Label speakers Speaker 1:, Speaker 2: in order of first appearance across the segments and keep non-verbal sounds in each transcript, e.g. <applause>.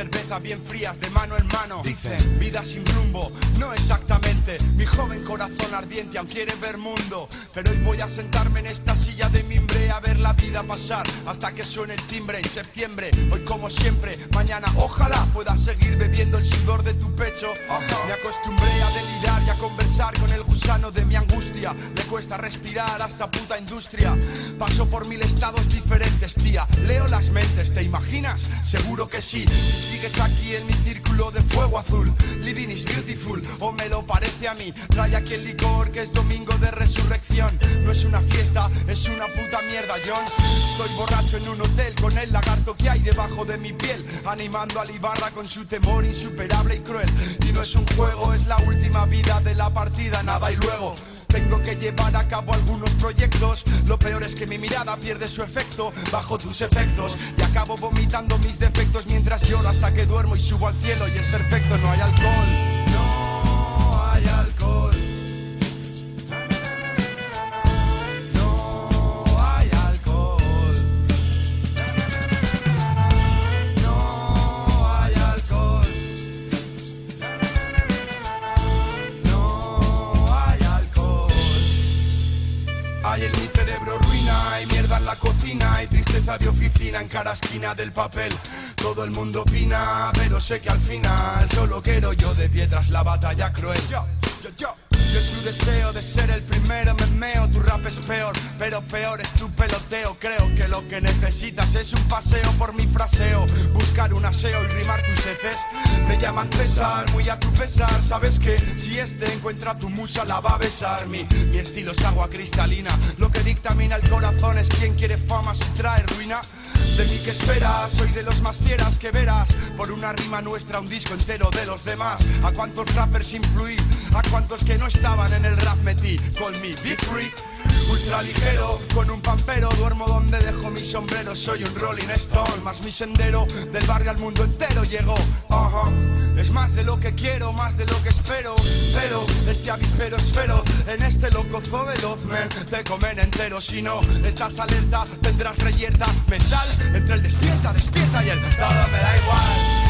Speaker 1: llenas de cerveza bien frías de mano en mano. Dicen, vida sin rumbo, no exactamente. Mi joven corazón ardiente aún quiere ver mundo, pero hoy voy a sentarme en esta silla de mimbre a ver la vida pasar hasta que suene el timbre en septiembre. Hoy como siempre, mañana ojalá pueda seguir bebiendo el sudor de tu pecho. Me acostumbré a delirar y a conversar con el gusano de mi angustia. Me cuesta respirar hasta puta industria. Paso por mil estados diferentes, tía. Leo las mentes, ¿te imaginas? Seguro que sí. Si sigues aquí en mi círculo de fuego azul, living is beautiful, o me lo parece a mí. Trae aquí el licor que es domingo de resurrección. No es una fiesta, es una puta mierda, John. Estoy borracho en un hotel con el lagarto que hay debajo de mi piel, animando al Ibarra con su temor insuperable y cruel. Y no es un juego, es la última vida de la partida, nada y luego. Tengo que llevar a cabo algunos proyectos. Lo peor es que mi mirada pierde su efecto bajo tus efectos. Y acabo vomitando mis defectos mientras lloro hasta que duermo y subo al cielo. Y es perfecto, no hay alcohol. Cada esquina del papel. Todo el mundo opina, pero sé que al final solo quiero yo de piedras la batalla cruel. Yo, yo, yo. Yo tu deseo de ser el primero me meo, tu rap es peor, pero peor es tu peloteo. Creo que lo que necesitas es un paseo por mi fraseo, buscar un aseo y rimar tus heces. Me llaman César, muy a tu pesar, sabes que si este encuentra tu musa la va a besar. Mi, mi estilo es agua cristalina, lo que dictamina el corazón es quien quiere fama si trae ruina. De mí que esperas, soy de los más fieras que verás. Por una rima nuestra, un disco entero de los demás. A cuántos rappers influí, a cuántos que no estaban en el rap metí. Call me Big Free, ultra ligero, con un pampero. Duermo donde dejo mi sombrero, soy un Rolling Stone. Más mi sendero, del barrio al mundo entero llegó. Ajá. Es más de lo que quiero, más de lo que espero. Pero este avispero es feroz, en este loco zoo veloz, men, te comen entero. Si no estás alerta, tendrás reyerta mental entre el despierta, despierta y el todo me da igual.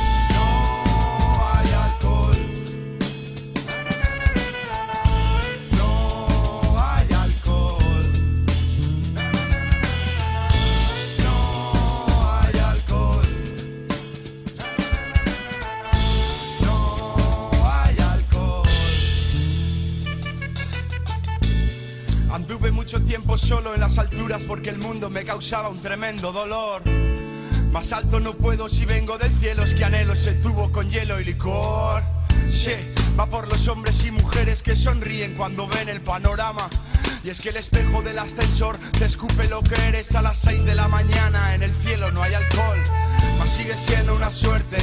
Speaker 1: Solo en las alturas porque el mundo me causaba un tremendo dolor. Más alto no puedo si vengo del cielo, es que anhelo ese tubo con hielo y licor. Sí, va por los hombres y mujeres que sonríen cuando ven el panorama. Y es que el espejo del ascensor te escupe lo que eres a las 6 de la mañana. En el cielo no hay alcohol, mas sigue siendo una suerte.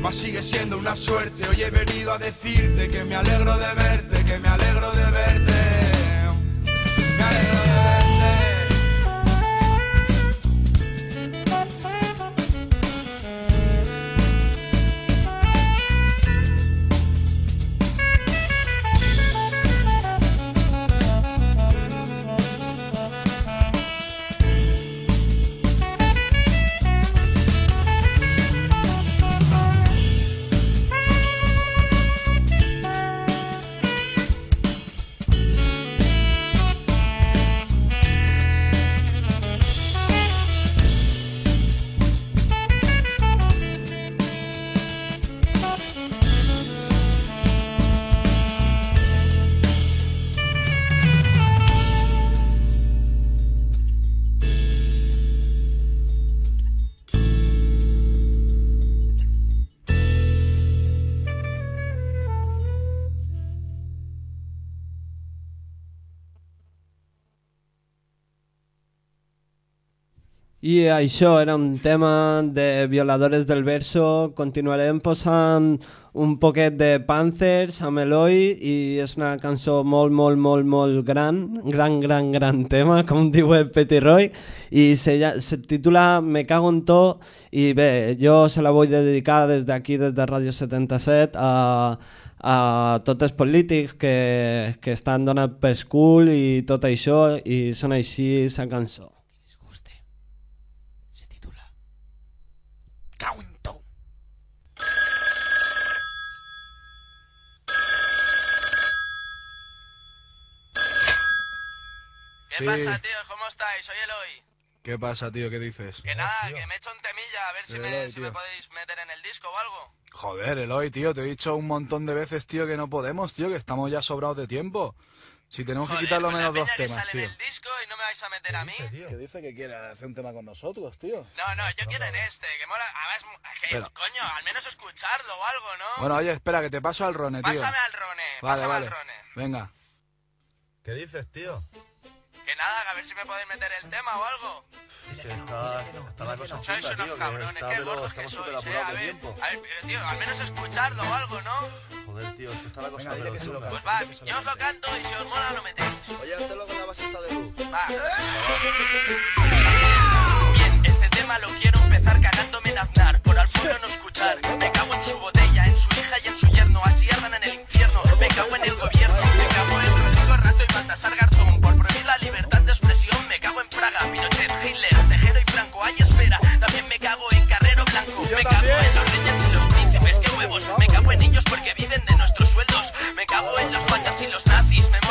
Speaker 1: Mas sigue siendo una suerte. Hoy he venido a decirte que me alegro de verte, que me alegro de verte.
Speaker 2: I això era un tema de Violadores del Verso. Continuarem posant un poquet de Panthers amb Eloi i és una cançó molt, molt, molt, molt gran, gran, gran, gran tema, com diu el Petit Roy, i se, se titula Me cago en to i bé, jo se la vull dedicar des d'aquí, des de Ràdio 77, a, a tots els polítics que, que estan donant per cul i tot això, i són així la cançó.
Speaker 3: ¿Qué pasa, tío? ¿Cómo estáis? Soy Eloy.
Speaker 4: ¿Qué pasa, tío? ¿Qué dices?
Speaker 3: Que nada, que me he hecho un temilla, a ver si,
Speaker 4: De
Speaker 3: me,
Speaker 4: Eloy,
Speaker 3: si me podéis meter en el disco o algo.
Speaker 4: Joder, Eloy, tío, te he dicho un montón de veces, tío, que no podemos, tío, que estamos ya sobrados de tiempo. Si tenemos que
Speaker 3: Joder,
Speaker 4: quitar lo
Speaker 3: la
Speaker 4: menos dos
Speaker 3: que
Speaker 4: temas,
Speaker 3: sale
Speaker 4: tío.
Speaker 3: en el disco y no me vais a meter a mí.
Speaker 4: ¿Qué dice que quiere hacer un tema con nosotros, tío?
Speaker 3: No, no, yo quiero en este, que mola. Además, que,
Speaker 4: Pero-
Speaker 3: coño, al menos escucharlo o algo, ¿no?
Speaker 4: Bueno, oye, espera, que te paso al Rone, tío.
Speaker 3: Pásame al Rone,
Speaker 4: Vale,
Speaker 3: pásame
Speaker 4: vale.
Speaker 3: al Rone.
Speaker 4: Venga.
Speaker 5: ¿Qué dices, tío?
Speaker 3: Que nada, a ver si me podéis meter el tema o algo.
Speaker 5: Que está, está la cosa
Speaker 3: Sois unos
Speaker 5: tío,
Speaker 3: cabrones,
Speaker 5: está,
Speaker 3: qué gordos que sois, eh. A ver, a ver, pero tío, al menos escucharlo o algo, ¿no?
Speaker 5: Joder, tío, está la cosa pero.
Speaker 3: Pues va, yo os lo canto y si os mola lo metéis.
Speaker 5: Oye, hazte luego la vasita de luz.
Speaker 3: Va. Bien, este tema lo quiero empezar cagándome en Aznar, por al pueblo no escuchar. Me cago en su botella, en su hija y en su yerno, así ardan en el infierno. Me cago en el gobierno, me cago en Rodrigo Rato y Baltasar Garzón, por Fraga, Pinochet, Hitler, Tejero y Franco. Ay, espera, también me cago en Carrero Blanco. Me cago en los reyes y los príncipes, qué huevos. Me cago en ellos porque viven de nuestros sueldos. Me cago en los fachas y los nazis, me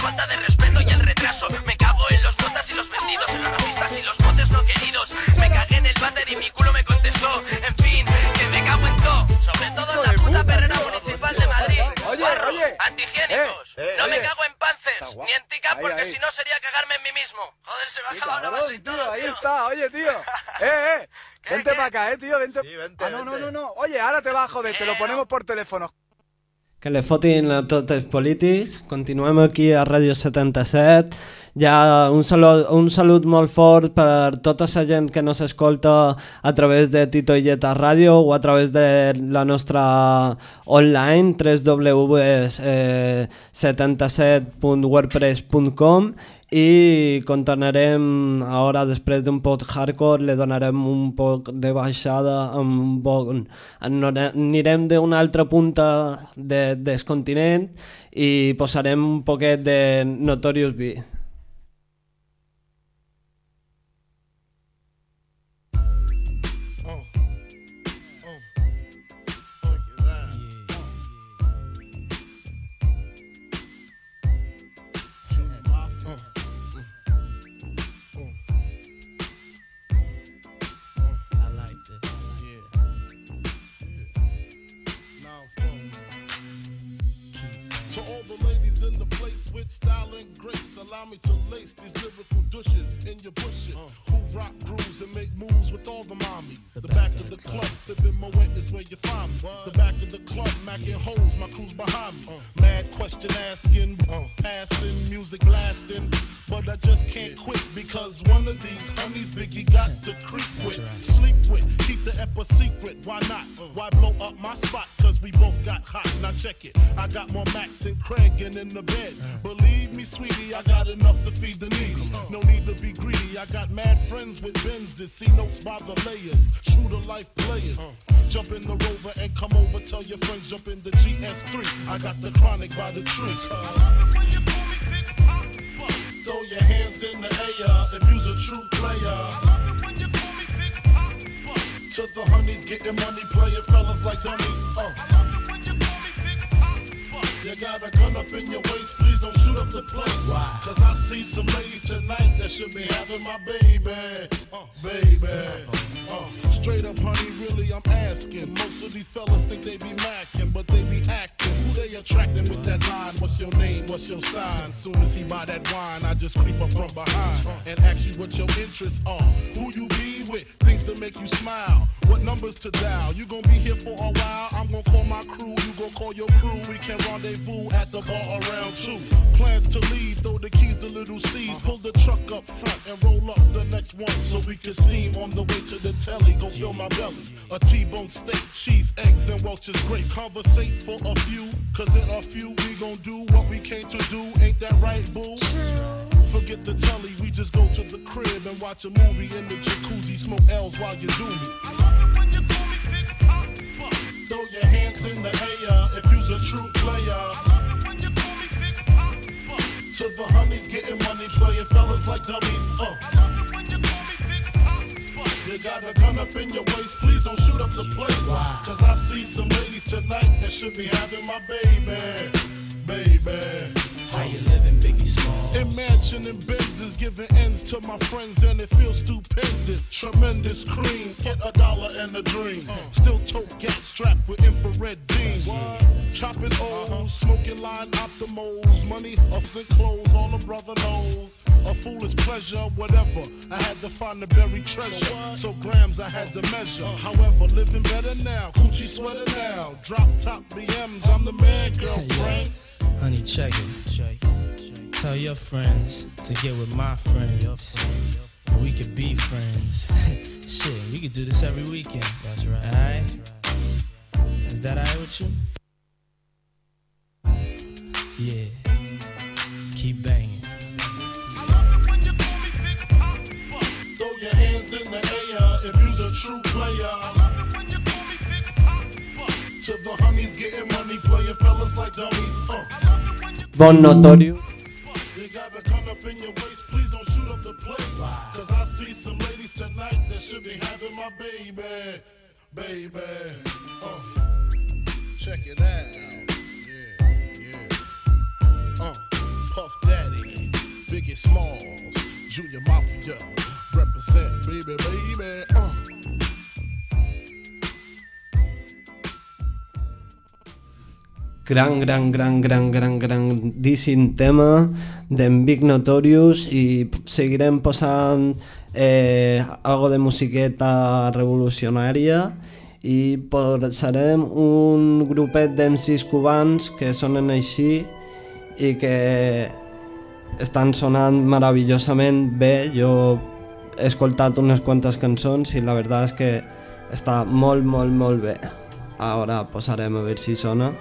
Speaker 3: falta de respeto y el retraso. Me cago en los notas y los vendidos, en los racistas y los motes no queridos. Me cagué en el váter y mi culo me contestó. En fin, que me cago en todo. Sobre todo en la puta perrera municipal de Madrid.
Speaker 4: Oye,
Speaker 3: Guarros,
Speaker 4: oye.
Speaker 3: antihigiénicos.
Speaker 4: Eh, eh,
Speaker 3: no me cago en Panzers, ni en Tica,
Speaker 4: Ahí,
Speaker 3: porque si no sería cagarme en mí mismo. Joder, se me ha acabado la base y todo,
Speaker 4: ahí está, oye, tío. <laughs> Eh, eh.
Speaker 3: ¿Qué,
Speaker 4: Vente
Speaker 3: qué?
Speaker 4: para acá, eh, tío, vente.
Speaker 5: Sí, vente,
Speaker 4: ah, no, no,
Speaker 5: vente.
Speaker 4: no, no. Oye, ahora te vas a joder, te lo
Speaker 3: Eh,
Speaker 4: ponemos por teléfono.
Speaker 2: Que le fotin a tots els polítics. Continuem aquí a Ràdio 77. Ja un salut, un salut molt fort per tota la gent que nos escolta a través de Tito i Lleta Ràdio o a través de la nostra online www.77.wordpress.com i continuarem ara després d'un poc hardcore le donarem un poc de baixada amb un poc, anirem d'una altra punta de, del continent i posarem un poquet de Notorious B.
Speaker 6: with style and grace, allow me to lace these lyrical douches in your bushes. Who rock grooves and make moves with all the mommies. The, back of the club, sipping Moet is where you find me. The back of the club, macking holes, my crew's behind me. Mad question asking, passing, music blasting. But I just can't quit because one of these honeys Biggie got to creep with, sleep with, keep the ep a secret. Why not? Why blow up my spot? Cause we both got hot. Now check it. I got more Mac than Craig and in the bed. Believe me, sweetie, I got enough to feed the needy. No need to be greedy. I got mad friends with Benzes. See notes by the layers. True to life players. Jump in the rover and come over. Tell your friends jump in the GF3. I got the chronic by the tree. Throw your hands in the air if you's a true player. To the honeys, getting money, playing fellas like dummies. Uh. You got a gun up in your waist, please don't shoot up the place. Why? Cause I see some ladies tonight that should be having my baby. Uh, baby. Uh, straight up, honey, really, I'm asking. Most of these fellas think they be macking, but they be acting. They attracting with that line? What's your name? what's your sign? Soon as he buy that wine, I just creep up from behind and ask you what your interests are. Who you be with, things that make you smile. What numbers to dial? You gonna be here for a while? I'm gonna call my crew, you gonna call your crew. We can rendezvous at the bar around two. Plans to leave, throw the keys to little C's. Pull the truck up front and roll up the next one so we can steam on the way to the telly. Go fill my belly. A T-bone steak, cheese, eggs, and Welch's grape. Conversate for a few, cause in a few we gon' do what we came to do. Ain't that right, boo? Forget the telly, we just go to the crib and watch a movie in the jacuzzi, smoke L's while you do me. I love it when you call me Big Papa. Throw your hands in the air if you's a true player. To the honeys getting money, playing fellas like dummies. Uh. I love it when you call me Big Papa. You got a gun up in your waist, please don't shoot up the place. Cause I see some ladies tonight that should be having my baby. Baby.
Speaker 7: How you living, Biggie Small?
Speaker 6: Imagine in Benzes giving ends to my friends and it feels stupendous. Tremendous cream, get a dollar and a dream. Still tote gas strapped with infrared beams. Chopping O's, smoking line optimals. Money, ups and clothes, all a brother knows. A foolish pleasure, whatever. I had to find the buried treasure. So grams I had to measure. However, living better now. Coochie sweater now. Drop top BMs, I'm the man, girlfriend.
Speaker 7: Honey, check it. Tell your friends to get with my friends. And we could be friends. <laughs> Shit, we could do this every weekend. That's right. Alright? Is that alright with you? Yeah. Keep banging.
Speaker 6: Throw your hands in the air if you's a true player. Honeys getting money, playing fellas like dummies. Uh.
Speaker 2: Bon Notorious.
Speaker 6: You got a gun up in your waist, please don't shoot up the place. Cause I see some ladies tonight that should be having my baby. Baby. Uh. Check it out. Yeah, yeah. Uh. Puff Daddy, Biggie Smalls, Junior Mafia, represent baby, baby.
Speaker 2: Gran, gran, gran, gran, gran, grandíssim tema d'en Big Notorious i seguirem posant eh, algo de musiqueta revolucionària i posarem un grupet d'MCs cubans que sonen així i que estan sonant meravellosament bé. Jo he escoltat unes quantes cançons i la veritat és que està molt, molt, molt bé. Ara posarem a veure si sona.
Speaker 8: en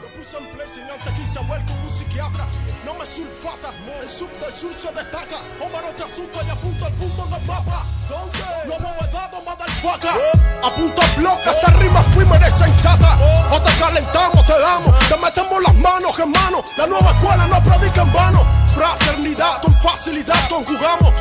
Speaker 8: en al bloque, esta rima fuimos insensata. O te calentamos, te damos, te metemos las manos, hermano. La nueva escuela no predica en vano. Fraternidad, con facilidad conjugamos.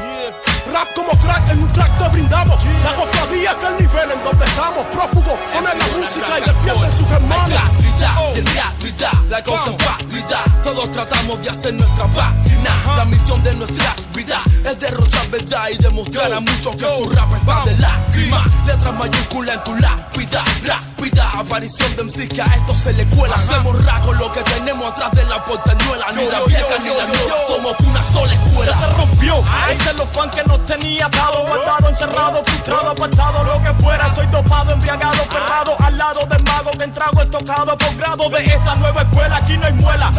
Speaker 8: Rap como crack, en un track te brindamos. La cofradía que el nivel en donde estamos. Prófugos, ponen la música y defienden sus hermanos.
Speaker 3: realidad, y en realidad la cosa es válida. Todos tratamos de hacer nuestra página. La misión de nuestras vidas es derrochar verdad y demostrar a muchos que su rap es pan de lágrima. Letras mayúsculas en tu lápida, rápida aparición de MCs que a esto se le cuela. Hacemos ra con lo que tenemos atrás de la portañuela. Ni la vieja ni la nueva, somos una sola escuela.
Speaker 9: Ya se rompió ese celofán que nos tenía atado, guardado, encerrado, frustrado, apartado, lo que fuera. Estoy dopado, embriagado, ferrado, al lado del mago que en trago es tocado por grado de esta nueva escuela. Aquí no hay muela.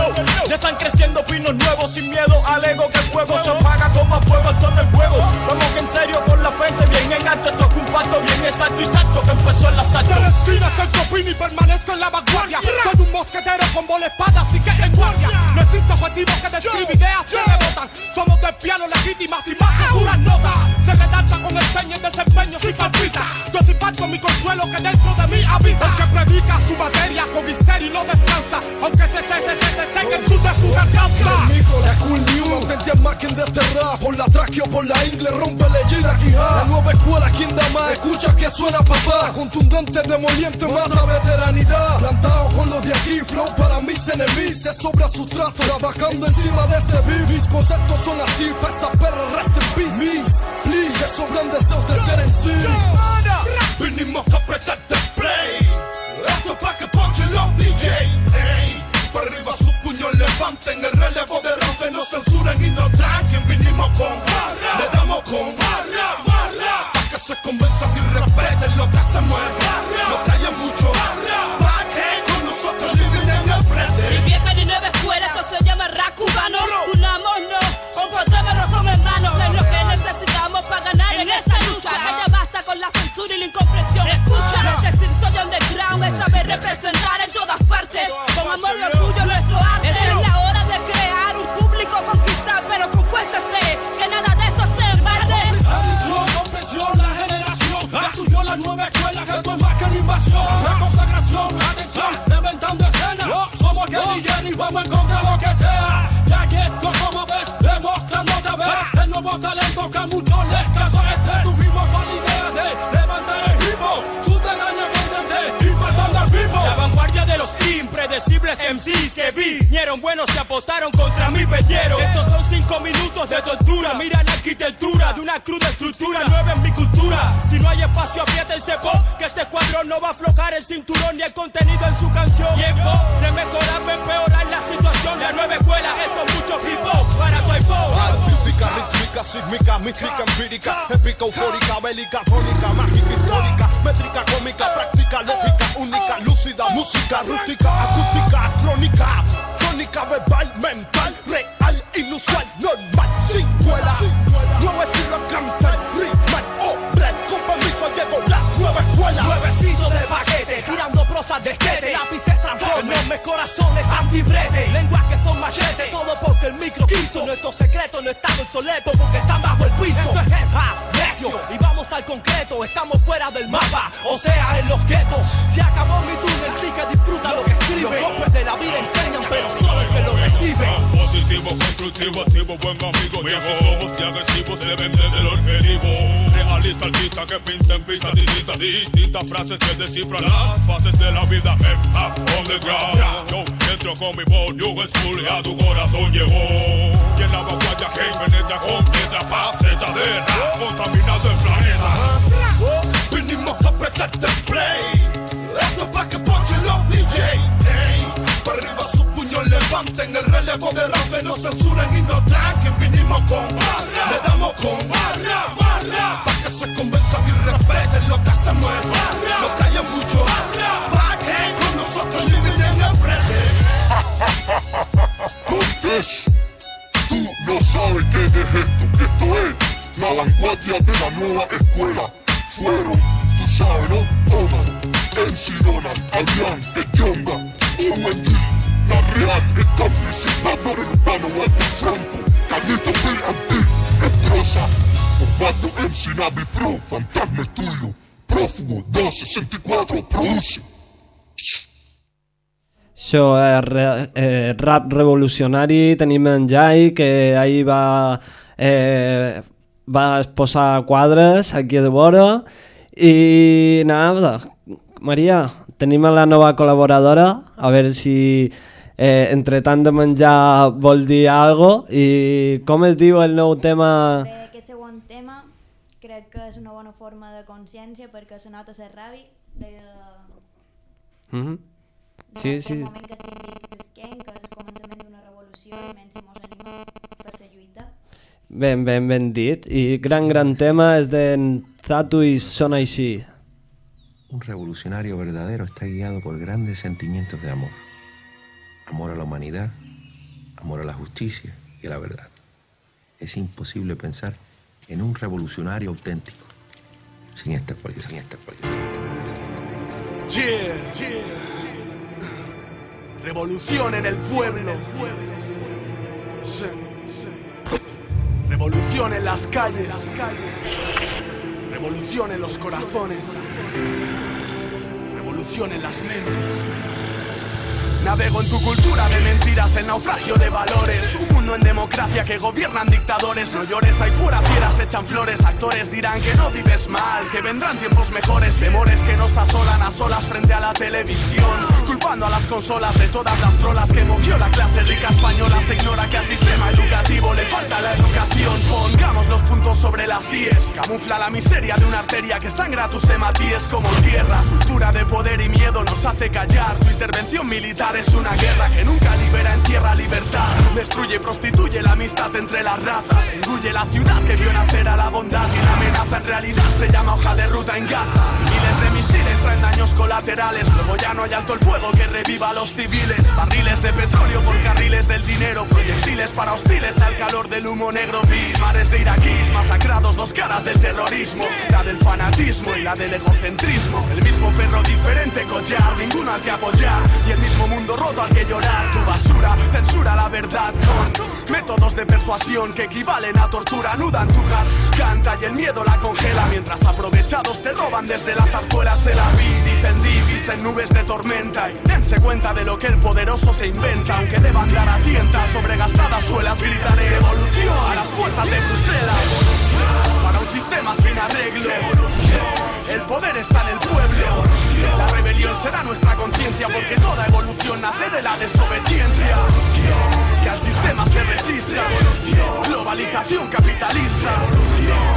Speaker 9: Ya están creciendo pinos nuevos sin miedo al ego que el fuego se apaga con más fuego. Esto no es juego. Vamos que en serio con la frente bien en alto. Esto es un pacto bien exacto y tacto que empezó el asalto.
Speaker 8: De la esquina soy copino y permanezco en la vanguardia. Soy un mosquetero con bola espada, así que en guardia. No existe objetivo que describe ideas que rebotan. Somos del piano legítimas y más seguras notas. Se redacta con empeño y desempeño sin palpita. Yo sin parto mi consuelo que dentro de mí habita. El que predica su materia con misterio y no descansa. Aunque se se se se se seque en su de su garganta.
Speaker 10: Micro, la cool news, no te marquen de este rap Por la traqueo, por la ingle, rompele gira quijá La nueva escuela, quien da más, escucha que suena papá Contundente, demoliente, mata veteranidad Plantado con los de aquí, flow para mis enemigos Se sobra su trato, trabajando encima de este Mis conceptos son así, pa' esa perra, rest de ser empírica, épica, eufórica, bélica, crónica, mágica, histórica, métrica, cómica, práctica, lógica, única, lúcida, música, rústica, acústica, crónica, crónica, verbal, mental, real, inusual, normal, sin vuela, nuevo estilo cantar, ritmo, hombre, con permiso llegó la nueva escuela.
Speaker 11: Nuevecito de paquete, tirando prosas de estete. Lápices transformen, enormes corazones antibrete. Lenguas que son machetes, todo micro quiso Nuestros secretos no están obsoletos porque están bajo el piso. Esto es hip necio, y vamos al concreto Estamos fuera del mapa, o sea en los guetos. Se acabó mi túnel, sí que disfruta lo que escribe. Los golpes de la vida enseñan, pero solo el que lo recibe.
Speaker 12: Positivo, constructivo, activo, buen amigo. Viejos somos y agresivos, le venden el objetivo. Realista, artista que pinta en pistas distintas Distintas frases que descifran las fases de la vida. Hip hop on the ground Yo entro con mi voz, new school y a tu corazón llegó. Y en la vanguardia que penetra con letra faceta de rap Contaminando el planeta
Speaker 10: Vinimos a prestarte play. Esto es pa' que ponchen los DJ. Ey, para arriba sus puños levanten el relevo de rap que no censuren y no tranquen. Vinimos con barra, le damos con barra, barra. Pa' que se convenzan y respeten lo que hacemos es barra. No callen mucho barra, pa' que con nosotros eliminen el
Speaker 13: Cortés, tú no sabes qué es esto. Esto es la vanguardia de la nueva escuela. Fueron, tú sabes, ¿no? Toma, MC Donald, Adrián, Real, Pro, Fantasma Estudio, Prófugo, 264, produce.
Speaker 2: Això és re, eh, rap revolucionari, tenim en Jai que ahir va, eh, va posar quadres aquí de vora i nada, Maria, tenim la nova col·laboradora, a veure si eh, entre tant de menjar vol dir algo i com es diu el nou tema?
Speaker 14: Bé, aquest segon tema crec que és una bona forma de consciència perquè se nota la ràbia de,
Speaker 2: Mm -hmm. Sí, sí.
Speaker 14: moment que visquent, que és el començament d'una revolució i menys si mos animem per la lluita.
Speaker 2: Ben, ben, ben dit. I gran, gran tema és d'en Tatu i Sona així.
Speaker 15: Un revolucionario verdadero está guiado por grandes sentimientos de amor. Amor a la humanidad, amor a la justicia y a la verdad. Es imposible pensar en un revolucionario auténtico sin esta cualidad. Sin esta cualidad.
Speaker 16: Yeah, Revolución en el pueblo. Sí, sí. Revolución en las calles. Revolución en los corazones. Revolución en las mentes. Navego en tu cultura de mentiras, el naufragio de valores. Un mundo en democracia que gobiernan dictadores. No llores, ahí fuera fieras echan flores. Actores dirán que no vives mal, que vendrán tiempos mejores. Temores que nos asolan a solas frente a la televisión. Culpando a las consolas de todas las trolas que movió la clase rica española. Se ignora que al sistema educativo le falta la educación. Pongamos los puntos sobre las IES. Camufla la miseria de una arteria que sangra tus hematíes como tierra. Cultura de poder y miedo nos hace callar. Tu intervención militar es una guerra que nunca libera, encierra libertad. Destruye y prostituye la amistad entre las razas. Engulle la ciudad que vio nacer a la bondad. Y la amenaza en realidad se llama hoja de ruta en Gaza. Miles de misiles traen daños colaterales. Luego ya no hay alto el fuego que reviva a los civiles. Barriles de petróleo por carriles del dinero. Proyectiles para hostiles al calor del humo negro. Vi mares de iraquíes masacrados, dos caras del terrorismo. La del fanatismo y la del egocentrismo. El mismo perro diferente collar, ninguno al que apoyar. Y el mismo mundo roto al que llorar. Tu basura censura la verdad con métodos de persuasión que equivalen a tortura. Nudan tu canta y el miedo la congela. Mientras aprovechados te roban desde la zarzuela. Se la vi, dicen divis en nubes de tormenta. Y dense cuenta de lo que el poderoso se inventa. Aunque deban dar a tientas sobre gastadas suelas, gritaré evolución a las puertas de Bruselas. Para un sistema sin arreglo. El poder está en el pueblo. La rebelión será nuestra conciencia porque toda evolución nace de la desobediencia. Que al sistema se resista. Globalización capitalista.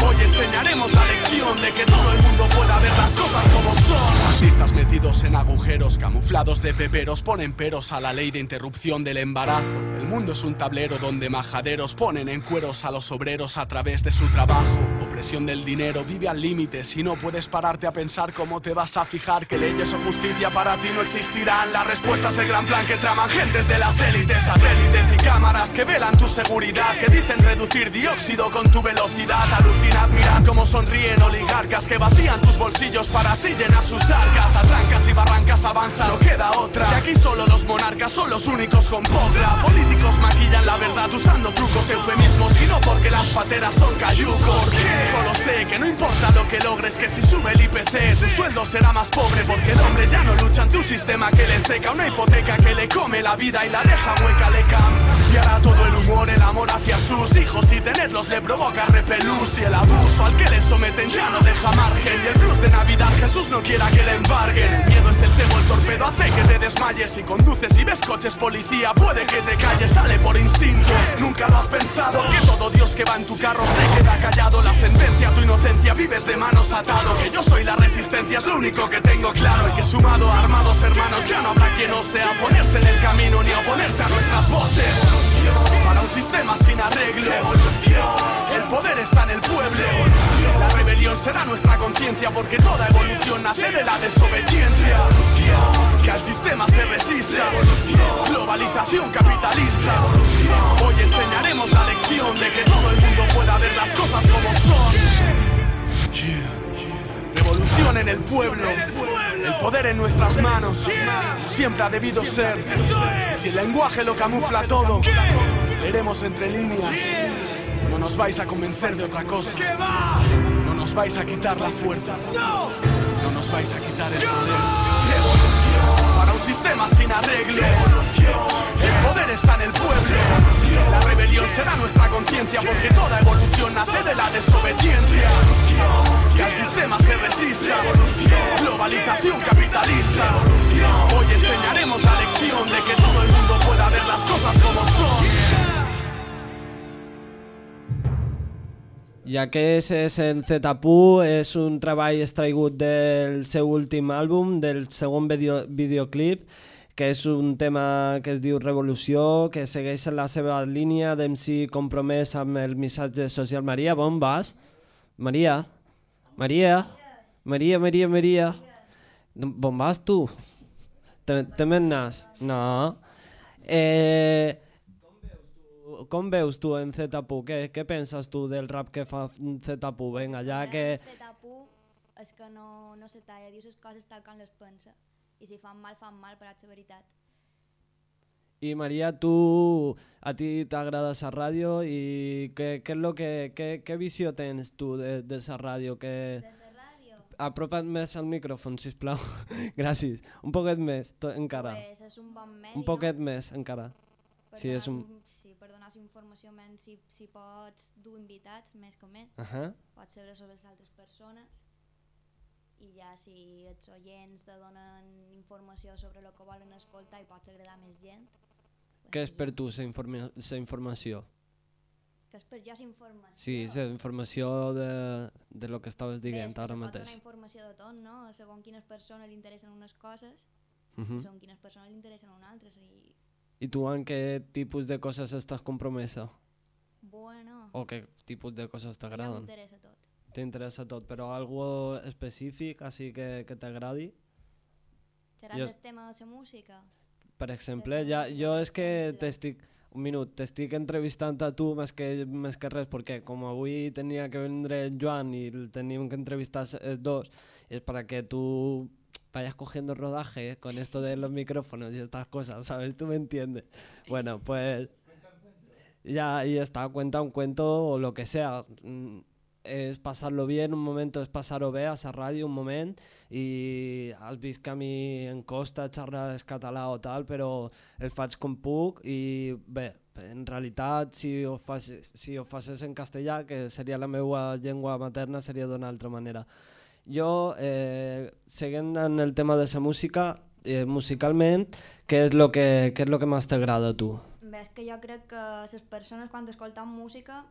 Speaker 16: Hoy enseñaremos la lección de que todo el mundo pueda ver las cosas como son. Fascistas metidos en agujeros, camuflados de peperos, ponen peros a la ley de interrupción del embarazo. El mundo es un tablero donde majaderos ponen en cueros a los obreros a través de su trabajo. Opresión del dinero vive al límite. Si no puedes pararte a pensar cómo te vas a fijar que leyes o justicia para ti no existirán. La respuesta es el gran plan que traman gentes de las élites, satélites y cámaras que velan tu seguridad, que dicen reducir dióxido con tu velocidad. Alucinad, mirad cómo sonríen oligarcas que vacían tus bolsillos para así llenar sus arcas. A trancas y barrancas avanzan, no queda otra. Que aquí solo los monarcas son los únicos con potra. Políticos maquillan la verdad usando trucos, eufemismos, y no porque las pateras son cayucos. Solo sé que no importa lo que logres, que si sube el IPC, tu sueldo será más pobre porque el hombre ya no lucha en tu sistema que le seca una hipoteca que le come la vida y la deja hueca, le cambiará todo el humor, el amor hacia sus hijos y tenerlos le provoca repelús y el abuso al que le someten ya no deja margen y el blues de Navidad Jesús no quiera que le embarguen. El miedo es el cebo, el torpedo hace que te desmayes si conduces y ves coches policía puede que te calles, sale por instinto. Nunca lo has pensado que todo Dios que va en tu carro se queda callado. La sentencia, tu inocencia vives de manos atado. Que yo soy la resistencia es lo único que tengo claro y que sumado a armados hermanos ya no habrá quien no sea ponerse en el camino ni oponerse a nuestras voces. Para un sistema sin arreglo, el poder está en el pueblo. Rebelión será nuestra conciencia porque toda evolución nace de la desobediencia. Que al sistema se resista. Globalización capitalista. Hoy enseñaremos la lección de que todo el mundo pueda ver las cosas como son. Revolución en el pueblo. El poder en nuestras manos. Siempre ha debido ser. Si el lenguaje lo camufla todo, leeremos entre líneas. No nos vais a convencer de otra cosa. No nos vais a quitar la fuerza. No nos vais a quitar el poder. Para un sistema sin arreglo. El poder está en el pueblo. La rebelión será nuestra conciencia porque toda evolución nace de la desobediencia. Que al sistema se resista. Globalización capitalista. Hoy enseñaremos la lección de que todo el mundo pueda ver las cosas como son.
Speaker 2: Ja que és, en Zetapu, és un treball extraigut del seu últim àlbum, del segon video, videoclip, que és un tema que es diu Revolució, que segueix la seva línia d'MC compromès amb el missatge social. Maria, on vas? Maria? Maria? Maria, Maria, Maria? On vas tu? Me'n nas? No. Eh, com veus tu en Zetapu? Què, què penses tu del rap que fa Zetapu? Vinga, ja que...
Speaker 14: Zetapu és que no, no se talla, diu les coses tal com les pensa. I si fan mal, fan mal, però és la veritat.
Speaker 2: I Maria, tu, a ti t'agrada la ràdio i què, què és lo que, què, què visió tens tu de, de la ràdio? Que...
Speaker 14: De la ràdio?
Speaker 2: Apropa't més al micròfon, sisplau. <laughs> Gràcies. Un poquet més, to, encara.
Speaker 14: Pues és un bon medi,
Speaker 2: Un poquet més, encara.
Speaker 14: Per
Speaker 2: Sí, és un...
Speaker 14: Sí, per donar informació menys, si, si pots dur invitats, més com més.
Speaker 2: Ahà.
Speaker 14: Pots saber sobre les altres persones i ja si els oients te donen informació sobre el que volen escoltar i pots agradar més gent,
Speaker 2: Què és per tu la informa informació?
Speaker 14: que és per jo s'informació.
Speaker 2: Sí, la informació de, de lo que estaves dient ara mateix.
Speaker 14: donar informació de tot, no? Segons quines persones li interessen unes coses,
Speaker 2: Mhm.
Speaker 14: segons quines persones li interessen unes altres. I,
Speaker 2: I tu en què tipus de coses estàs compromesa?
Speaker 14: bueno,
Speaker 2: O què tipus de coses
Speaker 14: a mi
Speaker 2: t'agraden?
Speaker 14: m'interessa tot.
Speaker 2: t'interessa tot, però algo específic, així que, que t'agradi?
Speaker 14: Serà
Speaker 2: Jo-
Speaker 14: el tema de la música?
Speaker 2: Per exemple, ja, jo és que t'estic... Un minut, t'estic entrevistant a tu més que, més que res, perquè com avui tenia que vindre el Joan i el teníem que entrevistar els dos, és para que tú vayas cogiendo rodaje con esto de los micrófonos y estas cosas, ¿sabes? Tú me entiendes. Bueno, pues ya, y está, cuenta un cuento o lo que sea. Mm, És passar-lo bé en un moment, és passar-ho bé a la ràdio un moment i has vist que a mi em costa xerrar català o tal, però el faig com puc i bé, en realitat si ho, fas, si ho faces en castellà, que seria la meva llengua materna, seria d'una altra manera. Jo, eh, seguint en el tema de la música, eh, musicalment, què és lo que, què és lo que més t'agrada a tu?
Speaker 14: Bé, és que jo crec que les persones quan escoltem música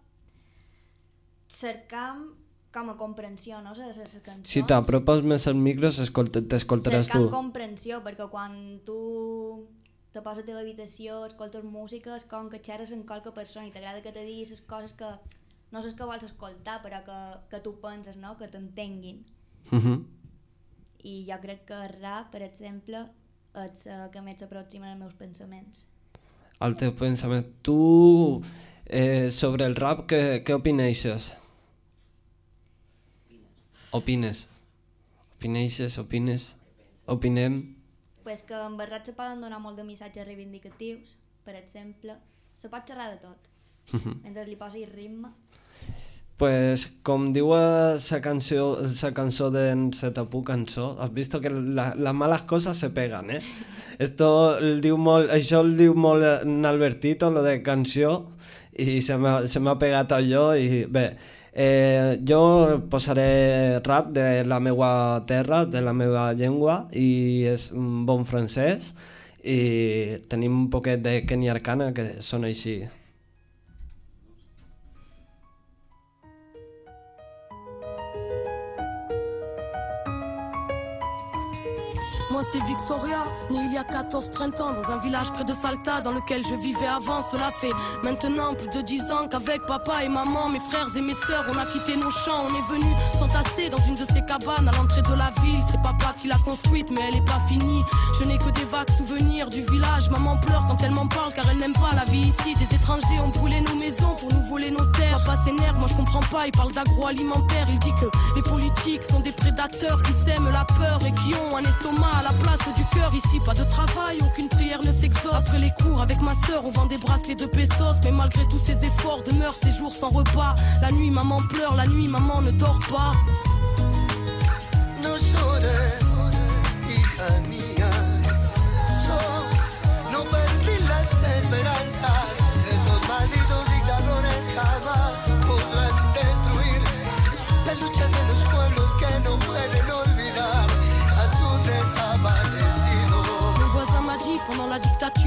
Speaker 14: cercam com a comprensió, no? Les, les cançons.
Speaker 2: Si t'apropes més al micro, t'escoltaràs tu.
Speaker 14: comprensió, perquè quan tu te poses a la teva habitació, escoltes música, és com que xerres amb qualque persona i t'agrada que te digui les coses que no saps que vols escoltar, però que, que tu penses, no? que t'entenguin.
Speaker 2: Mhm.
Speaker 14: I jo crec que el rap, per exemple, és el que més s'aproxima als meus pensaments.
Speaker 2: El teu pensament. Tu, eh, sobre el rap, què, què opineixes? Opines. Opineixes, opines, opinem.
Speaker 14: Pues que en veritat se poden donar molt de missatges reivindicatius, per exemple, se pot xerrar de tot,
Speaker 2: Mhm.
Speaker 14: mentre li posis ritme.
Speaker 2: Pues, com diu la cançó, la cançó d'en Setapú cançó, has vist que la, las malas cosas se pegan, eh? <laughs> Esto el diu molt, això el diu molt en Albertito, lo de canció, i se m'ha se m'ha pegat allò i bé, eh, jo posaré rap de la meva terra, de la meva llengua, i és un bon francès, i tenim un poquet de Kenny Arcana que són així.
Speaker 17: C'est Victoria, née il y a 14 printemps dans un village près de Salta dans lequel je vivais avant. Cela fait maintenant plus de 10 ans qu'avec papa et maman, mes frères et mes sœurs, on a quitté nos champs. On est venu s'entasser dans une de ces cabanes à l'entrée de la ville. C'est papa qui l'a construite mais elle est pas finie. Je n'ai que des vagues souvenirs du village. Maman pleure quand elle m'en parle car elle n'aime pas la vie ici. Des étrangers ont brûlé nos maisons pour nous voler nos terres. Papa s'énerve, moi je comprends pas. Il parle d'agroalimentaire. Il dit que les politiques sont des prédateurs qui sèment la peur et qui ont un estomac à la place du cœur. Ici, pas de travail, aucune prière ne s'exauce. Après les cours avec ma sœur, on vend des bracelets de pesos. Mais malgré tous ces efforts, demeurent ces jours sans repas. La nuit, maman pleure, la nuit, maman ne dort pas.
Speaker 18: No llores, hija mía.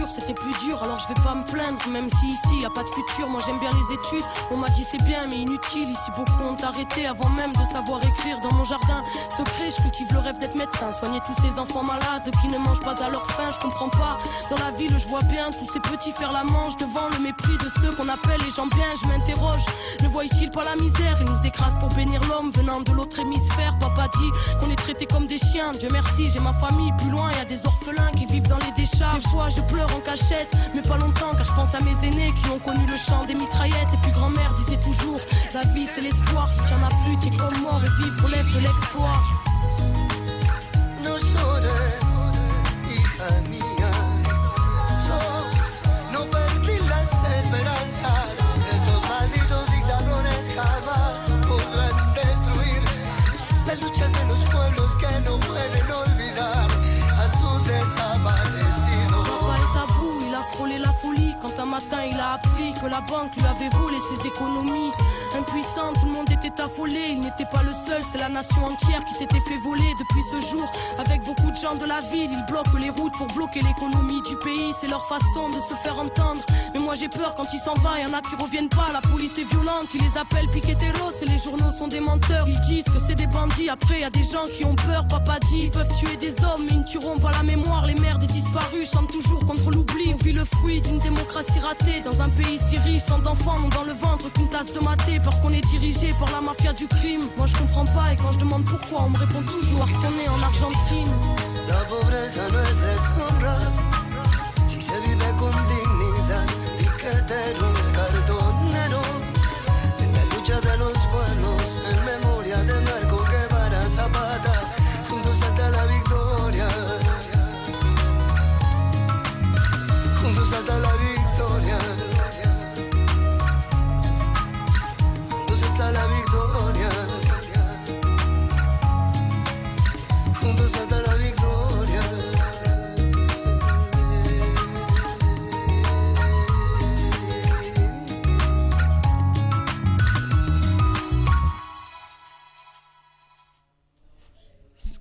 Speaker 17: C'était plus dur alors je vais pas me plaindre même si ici y a pas de futur. Moi j'aime bien les études on m'a dit c'est bien mais inutile. Ici beaucoup ont arrêté avant même de savoir écrire dans mon jardin. Secret je cultive le rêve d'être médecin. Soigner tous ces enfants malades qui ne mangent pas à leur faim. Je comprends pas. Dans la ville je vois bien tous ces petits faire la manche devant le mépris de ceux qu'on appelle les gens bien. Je m'interroge ne voient-ils pas la misère? Ils nous écrasent pour bénir l'homme venant de l'autre hémisphère. Papa dit qu'on est traités comme des chiens. Dieu merci j'ai ma famille plus loin. Y a des orphelins qui vivent dans les décharges. Des fois je pleure en cachette mais pas longtemps car je pense à mes aînés qui ont connu le chant des mitraillettes et puis grand-mère disait toujours la vie c'est l'espoir si tu en as plus tu es comme mort et vivre relève de l'exploit matin il a appris la banque lui avait volé ses économies. Impuissant, tout le monde était affolé, il n'était pas le seul, c'est la nation entière qui s'était fait voler depuis ce jour. Avec beaucoup de gens de la ville, ils bloquent les routes pour bloquer l'économie du pays, c'est leur façon de se faire entendre. Mais moi j'ai peur quand il s'en va, y en a qui reviennent pas, la police est violente, ils les appellent piqueteros et les journaux sont des menteurs. Ils disent que c'est des bandits, après y a des gens qui ont peur, papa dit, ils peuvent tuer des hommes mais ils ne tueront pas la mémoire. Les mères des disparus chantent toujours contre l'oubli, on suis le fruit d'une démocratie ratée. Dans un pays si riche, tant d'enfants n'ont dans le ventre qu'une tasse de maté. Parce qu'on est dirigé par la mafia du crime. Moi je comprends pas et quand je demande pourquoi, on me répond toujours parce qu'on est en Argentine.
Speaker 18: La pobreza no es deshonra si se vive con dignidad. Cartoneros,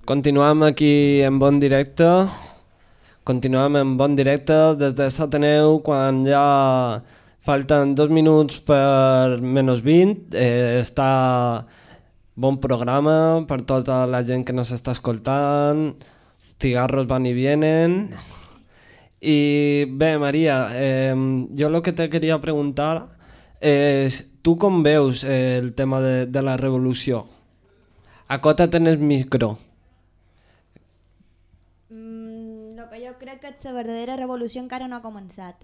Speaker 2: Continuem aquí en bon directe. Continuem en bon directe des de Sataneu quan ja falten dos minuts per menys 20. Eh, està bon programa per tota la gent que nos està escoltant. Els cigarros van i vienen. I bé, Maria, eh, jo el que te queria preguntar és tu com veus el tema de, de la revolució? Acota't en micro.
Speaker 14: Crec que la verdadera revolució encara no ha començat.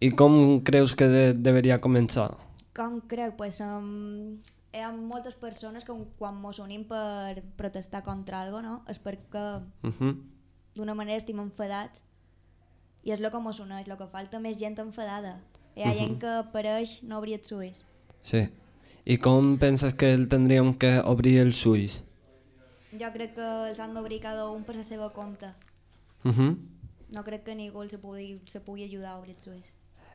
Speaker 2: I com creus que de, deveria començar?
Speaker 14: Com crec? Pues, um, hi ha moltes persones que quan mos unim per protestar contra algo, no? és perquè
Speaker 2: Uh -huh.
Speaker 14: d'una manera estem enfadats i és el que mos uneix, el que falta més gent enfadada. Hi ha
Speaker 2: Mhm.
Speaker 14: gent que apareix no obrir els ulls.
Speaker 2: Sí. I com penses que el tindríem que obrir els ulls?
Speaker 14: Jo crec que els han d'obrir cada un per la seva compte.
Speaker 2: Uh -huh.
Speaker 14: No crec que ningú se pugui, se pugui ajudar a obrir els ulls.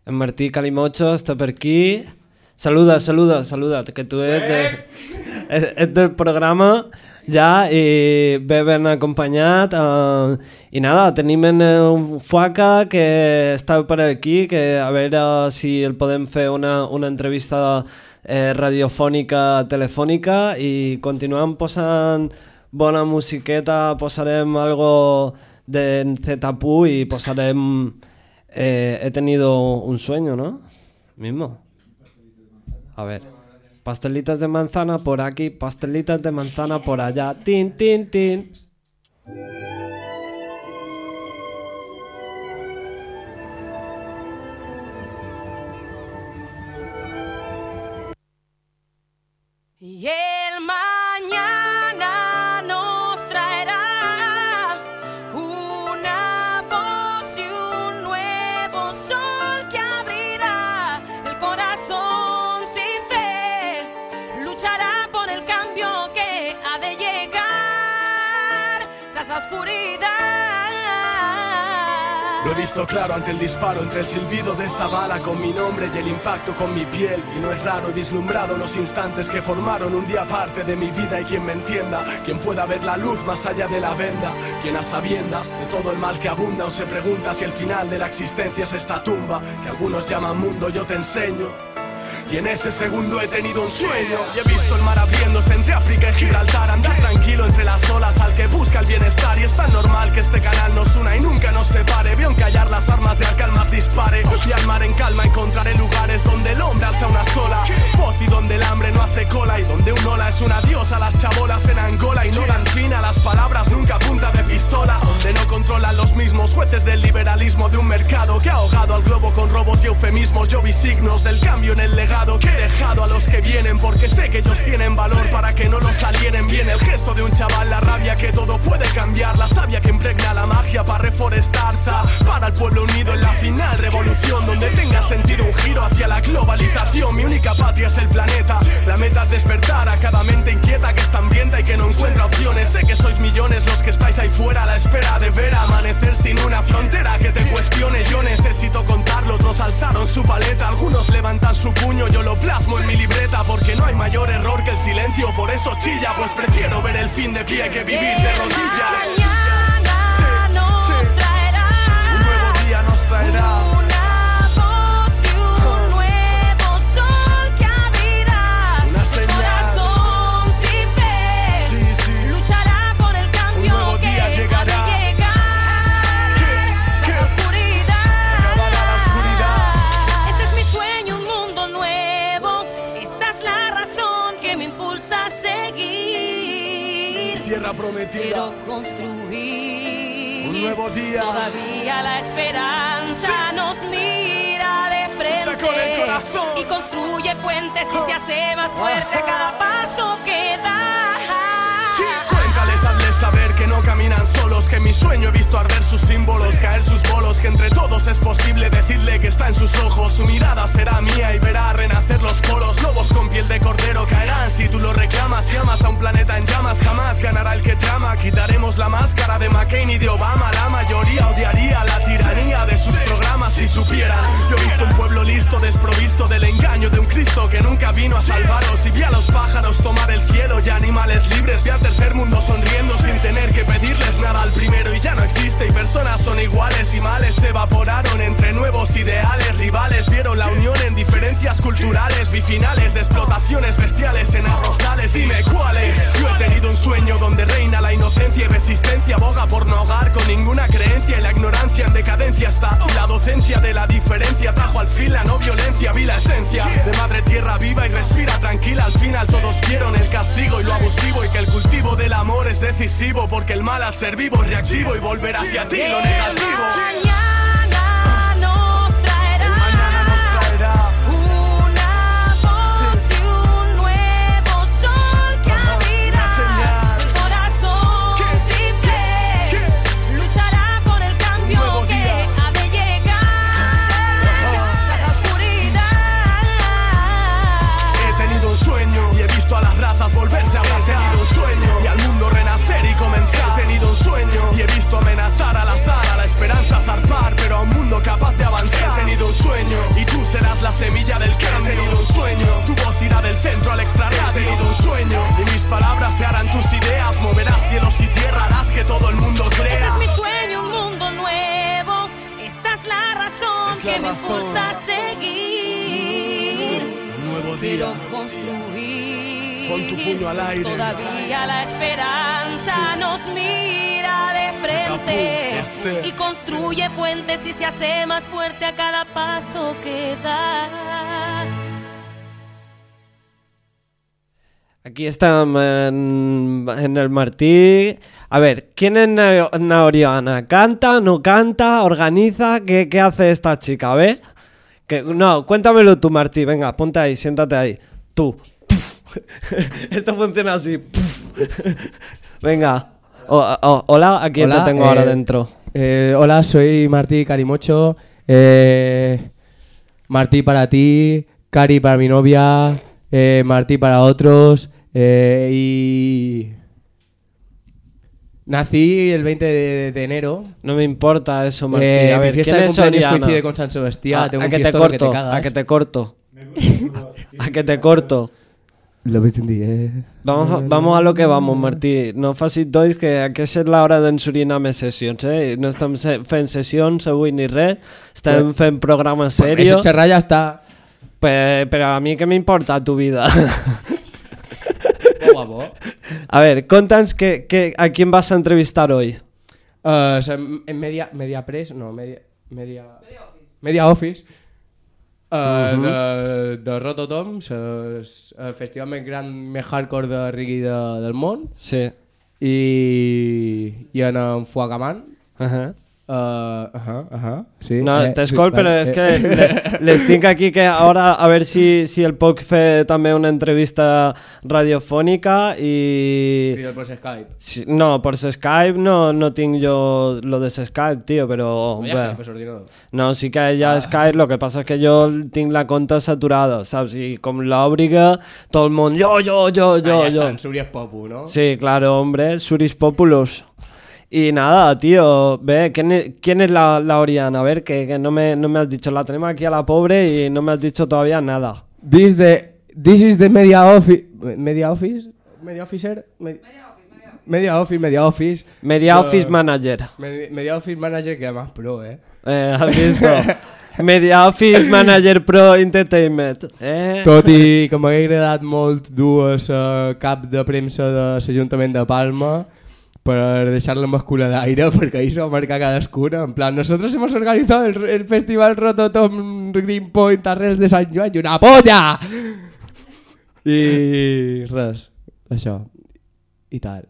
Speaker 2: En Martí Calimocho està per aquí. Saluda, saluda, saluda, que tu ets, de, ets, del programa ja i bé ben acompanyat. Uh, I nada, tenim en eh, un Fuaca que està per aquí, que a veure si el podem fer una, una entrevista eh, radiofònica, telefònica i continuem posant bona musiqueta, posarem algo de Zetapu posarem eh, He tenido un sueño, ¿no? Mismo. A ver. Pastelitas de manzana por aquí, pastelitas de manzana por allá. Tin, tin, tin.
Speaker 19: Y el
Speaker 16: Lo he visto claro ante el disparo, entre el silbido de esta bala con mi nombre y el impacto con mi piel. Y no es raro, he vislumbrado los instantes que formaron un día parte de mi vida y quien me entienda, quien pueda ver la luz más allá de la venda, quien a sabiendas de todo el mal que abunda o se pregunta si el final de la existencia es esta tumba que algunos llaman mundo, yo te enseño. Y en ese segundo he tenido un sueño. Y he visto el mar abriéndose entre África y Gibraltar. Andar tranquilo entre las olas al que busca el bienestar. Y es tan normal que este canal nos una y nunca nos separe. Veo encallar las armas de al que al más dispare. Y al mar en calma encontraré lugares donde el hombre alza una sola. Voz y donde el hambre no hace cola. Y donde un ola es una diosa. Las chabolas en Angola y no dan fin a las palabras Nunca a punta de pistola. Donde no controlan los mismos jueces del liberalismo de un mercado Que ha ahogado al globo con robos y eufemismos. Yo vi signos del cambio en el legado que he dejado a los que vienen porque sé que ellos tienen valor para que no los alienen bien. El gesto de un chaval la rabia que todo puede cambiar la savia que impregna la magia para reforestar za, para el pueblo unido en la final revolución donde tenga sentido un giro hacia la globalización. Mi única patria es el planeta la meta es despertar a cada mente inquieta que está hambrienta y que no encuentra opciones. Sé que sois millones los que estáis ahí fuera a la espera de ver amanecer sin una frontera que te cuestione. Yo necesito contarlo otros alzaron su paleta algunos levantan su puño yo lo plasmo en mi libreta porque no hay mayor error que el silencio, por eso chilla, pues prefiero ver el fin de pie que vivir de rodillas.
Speaker 19: Mañana nos traerá
Speaker 16: Un nuevo día nos traerá. Tierra prometida.
Speaker 19: Quiero construir
Speaker 16: Un nuevo día.
Speaker 19: Todavía la esperanza nos mira de frente
Speaker 16: con el corazón.
Speaker 19: y construye puentes y se hace más fuerte a cada paso que
Speaker 16: solos, que en mi sueño he visto arder sus símbolos, caer sus bolos, que entre todos es posible decirle que está en sus ojos. Su mirada será mía y verá renacer los poros. Lobos con piel de cordero caerán si tú lo reclamas. Si amas a un planeta en llamas, jamás ganará el que trama. Quitaremos la máscara de McCain y de Obama. La mayoría odiaría la tiranía de sus programas si supieran. Yo he visto un pueblo listo, desprovisto del engaño de un Cristo que nunca vino a salvaros. Y vi a los pájaros tomar el cielo y animales libres. Vi al tercer mundo sonriendo sin tener que pedirles nada al primero. Y ya no existe y personas son iguales y males se evaporaron entre nuevos ideales. Rivales vieron la unión en diferencias culturales. Vi Y la docencia de la diferencia trajo al fin la no violencia. Vi la esencia de madre tierra viva y respira tranquila. Al final todos vieron el castigo y lo abusivo y que el cultivo del amor es decisivo porque el mal al ser vivo reactivo y volver hacia ti lo negativo. Sueño y tú serás la semilla del cambio. He tenido un sueño, tu voz irá del centro al extrarradio. He tenido un sueño y mis palabras se harán tus ideas. Moverás cielos y tierra, harás que todo el mundo
Speaker 19: Este
Speaker 16: crea.
Speaker 19: es mi sueño, un mundo nuevo. Esta es la razón
Speaker 16: Es la
Speaker 19: que me impulsa a seguir.
Speaker 16: Un nuevo día.
Speaker 19: Quiero construir.
Speaker 16: Pon tu puño al aire.
Speaker 19: Todavía la esperanza nos mira
Speaker 16: este.
Speaker 19: y construye puentes y se hace más fuerte a cada paso que da.
Speaker 2: Aquí estamos en, en el Martí. A ver, ¿quién es Na- Naoriana? ¿Canta, no canta, organiza? ¿Qué, qué hace esta chica? A ver. Que, no, cuéntamelo tú, Martí. Venga, ponte ahí, siéntate ahí. Tú. <laughs> Esto funciona así. <laughs> Venga. O- o- hola, ¿a quién
Speaker 20: Hola,
Speaker 2: te tengo
Speaker 20: eh,
Speaker 2: ahora dentro?
Speaker 20: eh, hola, soy Martí Carimocho. Eh, Martí para ti, Cari para mi novia, eh, Martí para otros. eh, y. Nací el 20 de, de enero.
Speaker 2: No me importa eso, Martí.
Speaker 20: Eh,
Speaker 2: a
Speaker 20: mi
Speaker 2: ver,
Speaker 20: fiesta
Speaker 2: ¿quién
Speaker 20: de
Speaker 2: es
Speaker 20: cumpleaños
Speaker 2: Soriana?
Speaker 20: coincide con San Sebastián,
Speaker 2: A,
Speaker 20: tengo
Speaker 2: a
Speaker 20: un
Speaker 2: que te
Speaker 20: fiestón que te
Speaker 2: corto,
Speaker 20: cagas.
Speaker 2: a que te corto. a que te corto.
Speaker 20: Lo ves en día.
Speaker 2: Vamos a, vamos a lo que vamos, Martí. No facis dois que aquesta és l'hora d'en Suriname Sessions, eh? No estem se- fent sessions avui ni res, estem
Speaker 20: Pues-
Speaker 2: fent programes
Speaker 20: pues
Speaker 2: serios.
Speaker 20: ese charra ya está.
Speaker 2: Pe- pero a mí que me importa tu vida. <laughs> A ver, contanos que, que, a quién vas a entrevistar hoy.
Speaker 20: Uh, o sea, en media, media press, no, media, media, media office. Uh,
Speaker 2: Mhm.
Speaker 20: de, de Rototom, el festival més gran, més hardcore de reggae de, del món.
Speaker 2: Sí.
Speaker 20: I, i en en Fuagaman.
Speaker 2: Ajá.
Speaker 20: Uh, ajá, ajá, sí.
Speaker 2: No,
Speaker 20: eh,
Speaker 2: t'escol,
Speaker 20: sí,
Speaker 2: però
Speaker 20: vale,
Speaker 2: és
Speaker 20: eh.
Speaker 2: que le- les tinc aquí que ara a veure si, si el puc fer també una entrevista radiofònica i...
Speaker 20: Per Skype.
Speaker 2: Sí, no, per Skype no, no tinc jo lo de Skype, tio, però...
Speaker 20: No hi ha
Speaker 2: bé.
Speaker 20: Skype.
Speaker 2: No, sí que hi ha Skype, lo que passa és que jo tinc la compta saturada, saps? I com l'òbriga, tot el món, jo, jo, jo, jo,
Speaker 20: ah, ja
Speaker 2: jo.
Speaker 20: està, en Surias Popu, no?
Speaker 2: Sí, claro, hombre, Suris Populus. Y nada, tío, ve, ¿quién es, quién es la, la Oriana? A ver, que, que no, me, no me has dicho, la tenemos aquí a la pobre y no me has dicho todavía nada.
Speaker 20: This, the, this is the media office. Media office? Media officer? Media, media office, media office.
Speaker 2: Media
Speaker 20: Uh,
Speaker 2: Office Manager.
Speaker 20: Media, media office manager que más pro, eh.
Speaker 2: Eh, has visto? Media Office Manager Pro Entertainment. Eh?
Speaker 20: Tot i que m'hagués agradat molt dur a ser cap de premsa de l'Ajuntament de Palma per deixar la mascula d'aire <laughs> perquè ahí se va marcar cadascuna en plan, nosotros hemos organizado el, el festival Rototom Green Point Arrels de Sant Joan i una polla. I res, això. I tal.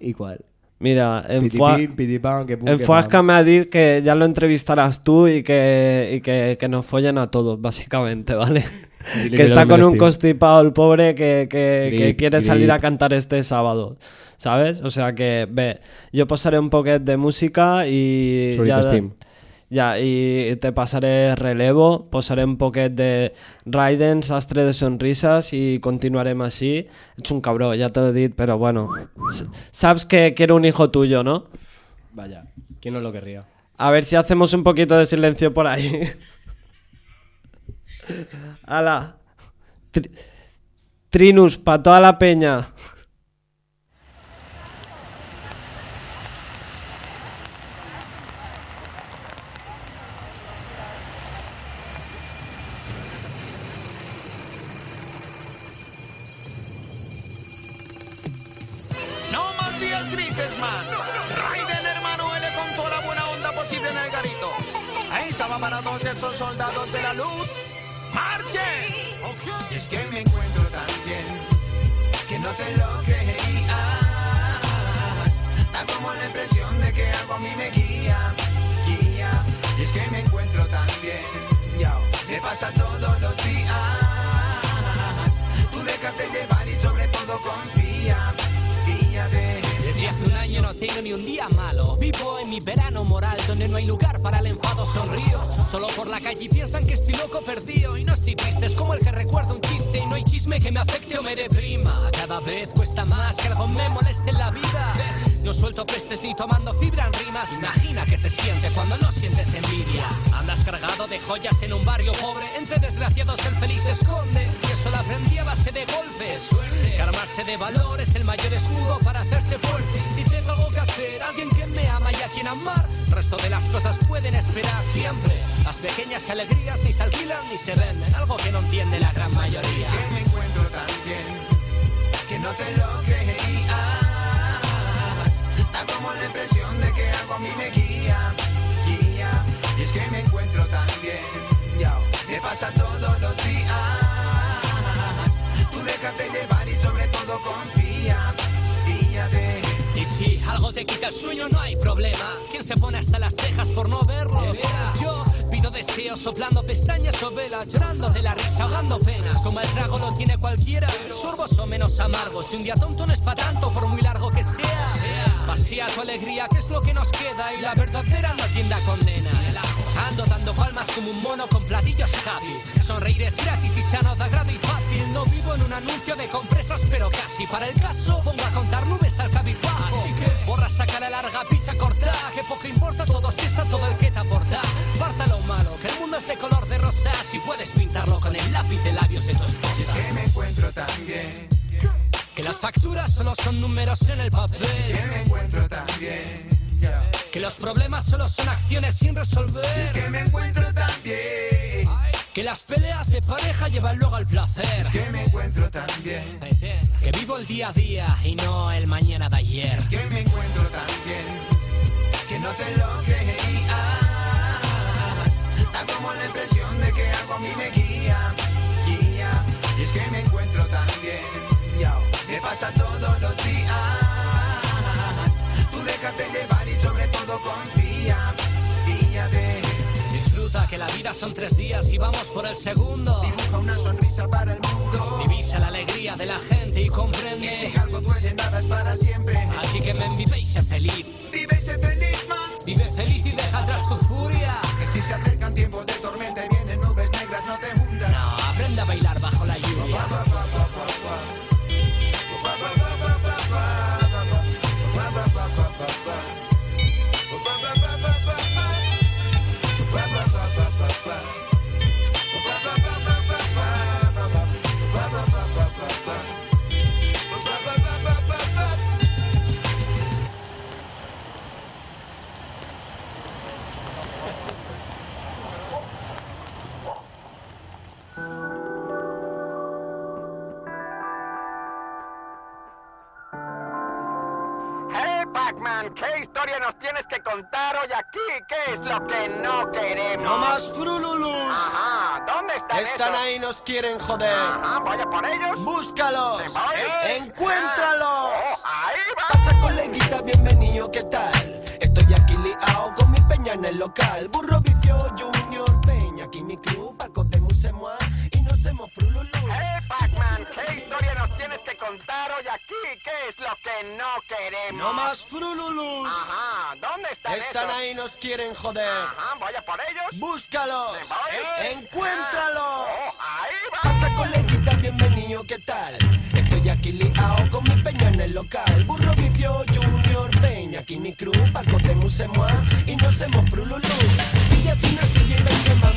Speaker 20: ¿Y cuál?
Speaker 2: Mira, en,
Speaker 20: que que
Speaker 2: Fuasca me ha dicho que ya lo entrevistarás tú y que, y que, que nos follen a todos, básicamente, ¿vale? Que
Speaker 20: que
Speaker 2: está con un constipado el pobre que, que, que
Speaker 20: Grip,
Speaker 2: quiere salir a
Speaker 20: grip.
Speaker 2: cantar este sábado, ¿sabes? O sea que, ve, yo pasaré un poquet de música y... Ya,
Speaker 20: Steam.
Speaker 2: ya, y te pasaré relevo, posaré un poquet de Raiden, sastre de sonrisas y continuaremos así. Ets un cabrón, ya te lo he dicho, pero bueno. Sabes que quiero un hijo tuyo, ¿no?
Speaker 20: Vaya, ¿quién no lo querría?
Speaker 2: A ver si hacemos un poquito de silencio por ahí. <laughs> Ala. Tri- Trinus, para toda la peña.
Speaker 21: Ni un día malo. Vivo en mi verano moral donde no hay lugar para el enfado. Sonrío solo por la calle piensan que estoy loco perdido. Y no estoy triste, es como el que recuerda un chiste. Y no hay chisme que me afecte o me deprima. Cada vez cuesta más que algo me moleste en la vida. No suelto pestes ni tomando fibra en rimas. Imagina que se siente cuando no sientes envidia. Andas cargado de joyas en un barrio pobre. Entre desgraciados el feliz se esconde. Y eso lo aprendí a base de golpes. Suerte. Que armarse de valor es el mayor escudo para hacerse fuerte. Si tengo algo que hacer, alguien que me ama y a quien amar, el resto de las cosas pueden esperar siempre. Las pequeñas alegrías ni se alquilan ni se venden. Algo que no entiende la gran mayoría.
Speaker 1: que me encuentro tan bien que no te lo creía. La impresión de que algo a mí me guía, guía. Y es que me encuentro tan bien, ya, me pasa todos los días. Tú déjate llevar y sobre todo confía, fíjate.
Speaker 21: Y si algo te quita el sueño, no hay problema. ¿Quién se pone hasta las cejas por no verlos? Yo pido deseos, soplando pestañas o velas, llorando de la risa, ahogando penas. Como el trago lo tiene cualquiera, sorbos o menos amargos. Y un día tonto no es para tanto, por muy largo que sea. Pasea tu alegría, que es lo que nos queda. Y la verdadera no tienda condenas. Ando dando palmas como un mono con platillos happy. Sonreír es gratis y sano, da grado y fácil. No vivo en un anuncio de compresas, pero casi. Para el caso, pongo a contar nubes al cabizbajo. Así que borra, saca la larga, picha corta. Que poco importa todo si está todo el que te aporta. Parta lo malo, que el mundo es de color de rosa. Si puedes pintarlo con el lápiz de labios de tu esposa.
Speaker 1: Y es que me encuentro tan bien
Speaker 21: Que las facturas solo son números en el papel.
Speaker 1: que me encuentro tan bien.
Speaker 21: Que los problemas solo son acciones sin resolver.
Speaker 1: Es que me encuentro tan bien.
Speaker 21: Que las peleas de pareja llevan luego al placer.
Speaker 1: que me encuentro tan bien.
Speaker 21: Que vivo el día a día y no el mañana de ayer.
Speaker 1: que me encuentro tan bien que no te lo creía. Da como la impresión de que algo a mí me guía, guía. Y es que me encuentro tan bien, me pasa todos los días. Tú déjate llevar y sobre todo confía, fíjate.
Speaker 21: Disfruta que la vida son tres días y vamos por el segundo.
Speaker 1: Dibuja una sonrisa para el mundo.
Speaker 21: Divisa la alegría de la gente y comprende.
Speaker 1: Y si algo duele, nada es para siempre.
Speaker 21: Así que ven, vive y sé feliz.
Speaker 1: Vive y sé feliz, man.
Speaker 21: Vive feliz y deja atrás tu furia.
Speaker 1: Que si se acercan tiempos de tormenta y
Speaker 22: historia nos tienes que contar hoy aquí? ¿Qué es lo que no queremos?
Speaker 23: ¡No más frululus!
Speaker 22: Ajá, ¿dónde están
Speaker 23: Están
Speaker 22: esos?
Speaker 23: ahí, nos quieren joder.
Speaker 22: Ajá, vaya por ellos.
Speaker 23: ¡Búscalos!
Speaker 22: ¿Eh?
Speaker 23: ¡Encuéntralos!
Speaker 22: Ah, oh, ahí va.
Speaker 23: Pasa, coleguita, bienvenido, ¿qué tal? Estoy aquí liado con mi peña en el local. Burro vicio, yo aquí
Speaker 22: qué es lo que no queremos.
Speaker 23: ¡No más frululus!
Speaker 22: ¿dónde están
Speaker 23: Están
Speaker 22: esos?
Speaker 23: ahí, nos quieren joder.
Speaker 22: Ajá, vaya por ellos.
Speaker 23: ¡Búscalos!
Speaker 22: ¿Me voy? ¡Eh!
Speaker 23: ¡Encuéntralos!
Speaker 22: Oh, ahí va.
Speaker 23: Pasa coleguita, bienvenido, ¿qué tal? Estoy aquí liao con mi peña en el local. Burro vicio, Junior, Peña, Kini Cruz, Paco de Musemoa y nos hemos frululú. Pilla una silla y ven